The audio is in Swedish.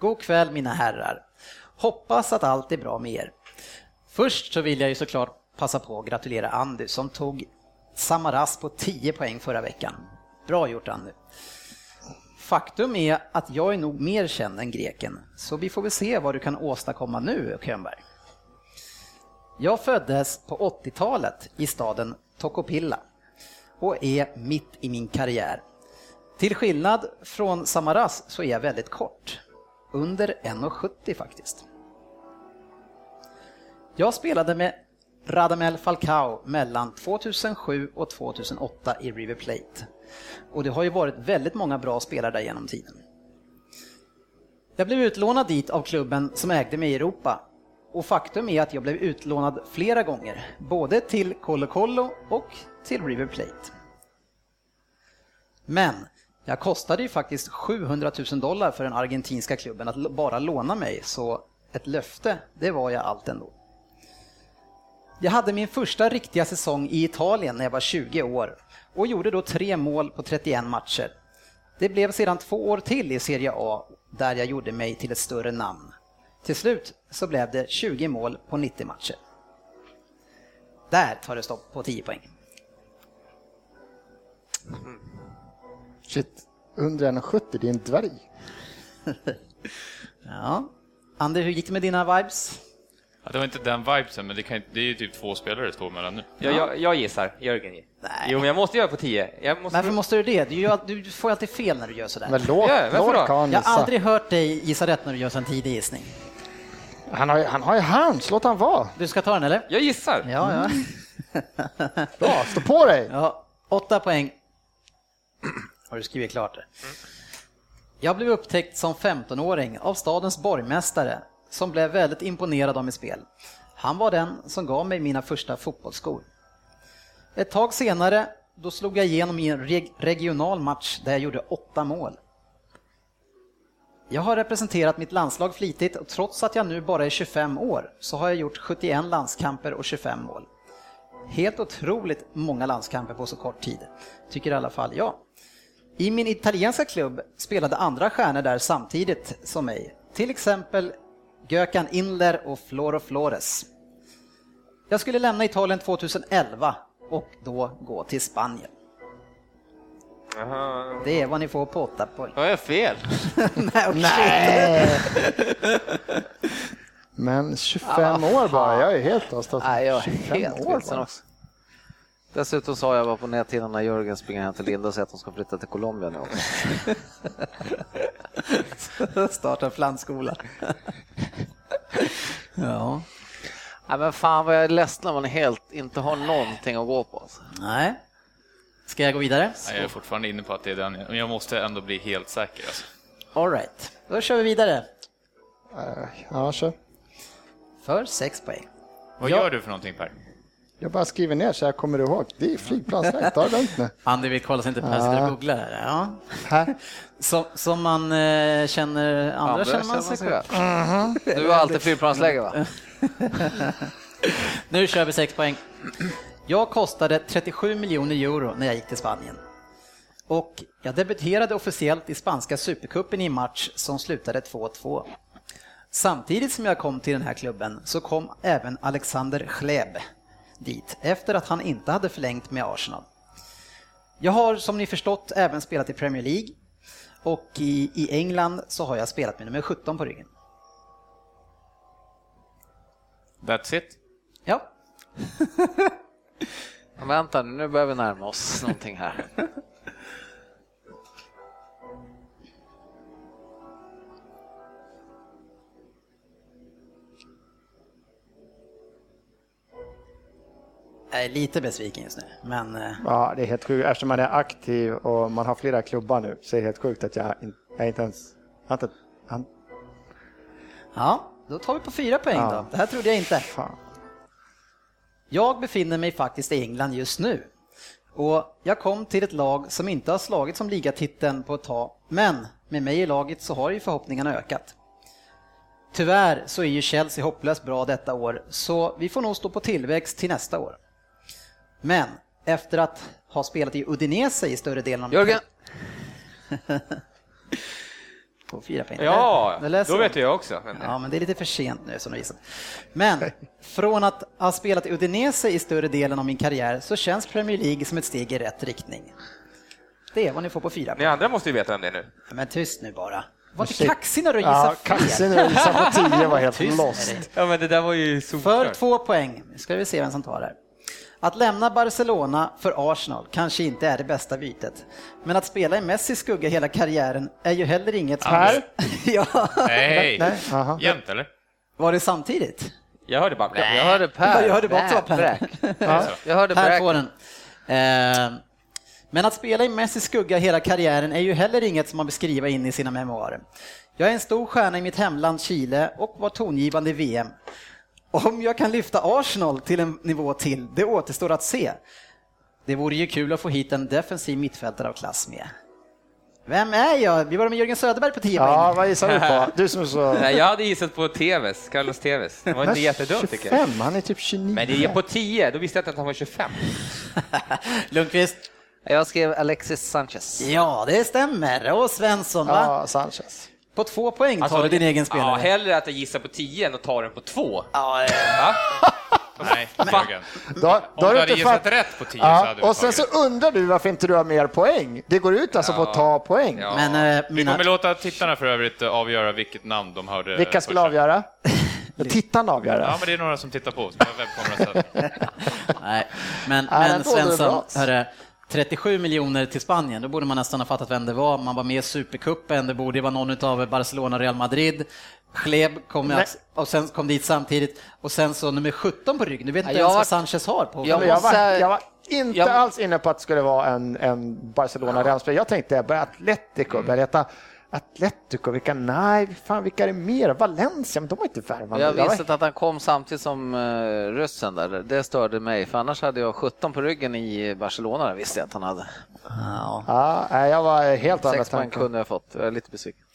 God kväll mina herrar. Hoppas att allt är bra med er. Först så vill jag ju såklart passa på att gratulera Andy som tog Samaras på 10 poäng förra veckan. Bra gjort Andy. Faktum är att jag är nog mer känd än greken, så vi får väl se vad du kan åstadkomma nu, Könberg. Jag föddes på 80-talet i staden Tokopilla och är mitt i min karriär. Till skillnad från Samaras så är jag väldigt kort. Under 1,70 faktiskt. Jag spelade med Radamel Falcao mellan 2007 och 2008 i River Plate. Och det har ju varit väldigt många bra spelare där genom tiden. Jag blev utlånad dit av klubben som ägde mig i Europa. Och faktum är att jag blev utlånad flera gånger, både till Colo Colo och till River Plate. Men jag kostade ju faktiskt 700 000 dollar för den argentinska klubben att bara låna mig, så ett löfte, det var jag allt ändå. Jag hade min första riktiga säsong i Italien när jag var 20 år och gjorde då tre mål på 31 matcher. Det blev sedan två år till i Serie A där jag gjorde mig till ett större namn. Till slut så blev det 20 mål på 90 matcher. Där tar det stopp på 10 poäng. Mm. Shit, under 1,70, det är en dvärg. ja. Ander, hur gick det med dina vibes? Ja, det var inte den vibesen, men det, kan, det är ju typ två spelare det står mellan nu. Ja, jag, jag gissar, Jörgen. Nej. Jo, men jag måste göra på 10. Jag måste... Varför måste du det? Du, gör, du får alltid fel när du gör sådär. Men låt, Ja, varför låt Jag har aldrig hört dig gissa rätt när du gör en tidig gissning. Han har, han har ju hands, låt han vara. Du ska ta den eller? Jag gissar. Ja, ja. Bra, stå på dig. ja åtta poäng. Har du skrivit klart det? Jag blev upptäckt som 15-åring av stadens borgmästare som blev väldigt imponerad av mitt spel. Han var den som gav mig mina första fotbollsskor. Ett tag senare då slog jag igenom i en reg- regional match där jag gjorde åtta mål. Jag har representerat mitt landslag flitigt och trots att jag nu bara är 25 år så har jag gjort 71 landskamper och 25 mål. Helt otroligt många landskamper på så kort tid, tycker i alla fall jag. I min italienska klubb spelade andra stjärnor där samtidigt som mig, till exempel Gökan Inler och Floro Flores. Jag skulle lämna Italien 2011 och då gå till Spanien. Aha. Det är vad ni får på åtta poäng. Har jag fel? Nej. Nej. Men 25 år bara, jag är helt avstått. Nej, jag är 25 helt år vilsen också. Dessutom sa jag bara på näthinnan när Jörgen springer hem till Linda och säger att de ska flytta till Colombia nu också. Starta plantskola. ja. Nej men fan vad jag är ledsen när man helt inte har någonting att gå på. Alltså. Nej. Ska jag gå vidare? Nej, Jag är fortfarande inne på att det är den, men jag måste ändå bli helt säker. Alltså. All right. Då kör vi vidare. Eh, Ja, kör. För sex poäng. Vad Ja. gör du för någonting Per? Jag bara skriver ner så jag kommer ihåg. Det är flygplansläge, ta det lugnt nu. Andy vill kolla så inte Per sitter och googlar. Ja. Som, som man eh, känner andra, Andra känner man sig själv. Du har alltid flygplansläge va? Nu kör vi sex poäng. Jag kostade 37 miljoner euro när jag gick till Spanien. Och jag debuterade officiellt i spanska supercupen i match som slutade 2-2. Samtidigt som jag kom till den här klubben så kom även Alexander Schleb dit efter att han inte hade förlängt med Arsenal. Jag har som ni förstått även spelat i Premier League och i, i England så har jag spelat med nummer 17 på ryggen. That's it? Ja, Men vänta nu, nu börjar vi närma oss någonting här. jag är lite besviken just nu, men eh, Ja, det är helt sjukt. Eftersom man är aktiv och man har flera klubbar nu så är det helt sjukt att jag, in, jag inte ens... Jag inte, han, Ja, då tar vi på fyra poäng Ja. då. Det här trodde jag inte. fan. Jag befinner mig faktiskt i England just nu. Och jag kom till ett lag som inte har slagit som ligatiteln på ett tag, men med mig i laget så har ju förhoppningarna ökat. Tyvärr så är ju Chelsea hopplöst bra detta år, så vi får nog stå på tillväxt till nästa år. Men efter att ha spelat i Udinese i större delen av... Jörgen! på fyra poäng. Ja, Det då vet jag också. Men, Ja, men det är lite för sent nu som du visat. Men från att ha spelat i Udinese i större delen av min karriär så känns Premier League som ett steg i rätt riktning. Det är vad ni får på fyra Ni poäng. andra måste ju veta vem det är nu. Men tyst nu bara. Var inte kaxig när du Ja, gissar kaxig fel. när du gissar på 10 var helt lost. Ja, men det där var ju För solklart. två poäng. Nu ska vi se vem som tar det. Att lämna Barcelona för Arsenal kanske inte är det bästa bytet. Men att spela i Messis skugga hela karriären är ju heller inget. Här? ja. Nej, Nej, jämnt eller? Var det samtidigt? Jag hörde bara Jag hörde Per. Ja, jag hörde bara. Ja. Jag hörde Här bräk. får den. Eh, men att spela i Messis skugga hela karriären är ju heller inget som man skriva in i sina memoarer. Jag är en stor stjärna i mitt hemland Chile och var tongivande i VM. Om jag kan lyfta Arsenal till en nivå till, det återstår att se. Det vore ju kul att få hit en defensiv mittfältare av klass med. Vem är jag? Vi var med Jörgen Söderberg på 10 Ja, poäng. vad gissar du på? Du som så... Nej, jag hade gissat på Tevez, Carlos Tevez. Det var inte jättedumt tycker jag. 25, han är typ 29. Men det är på 10, då visste jag inte att han var 25. Lundqvist? Jag skrev Alexis Sanchez. Ja, det stämmer. Och Svensson, va? Ja, Sanchez. På två poäng tar du din egen spelare. Alltså, Ja, hellre att jag gissar på 10 än att ta den på 2. Ja, Va? Nej, Jörgen. Då, då Om har du hade inte gissat fatt- rätt på 10 så Ja, hade du och sen så tagit undrar du varför inte du har mer poäng. Det går ut alltså på att ta poäng. Ja. Men Vi mina... kommer låta tittarna för övrigt eh, avgöra vilket namn de hörde. Vilka skulle avgöra? Tittarna avgör Ja, men det är några som tittar på, som har så- Nej, men, Ja, men Svensson, hörru, 37 miljoner till Spanien, då borde man nästan ha fattat vem det var. Man var med i Supercupen, det borde vara någon av Barcelona Real Madrid. Schleb kom och sen kom dit samtidigt och sen så nummer 17 på ryggen. Du vet inte Ja, jag ens vad Sanchez har på. Jag jag, var, jag var inte jag- alls inne på att det skulle vara en, en barcelona real Jag tänkte Atletico, börja heta Atletico, vilka, nej, fan vilka är det mer? Valencia, men de har inte värvat. Jag visste att han kom samtidigt som uh, ryssen där. Det störde mig, för annars hade jag 17 på ryggen i Barcelona, visste jag att han hade. Ja. Ja, jag var helt andra Sex poäng tankar. kunde jag fått, jag är lite besviken.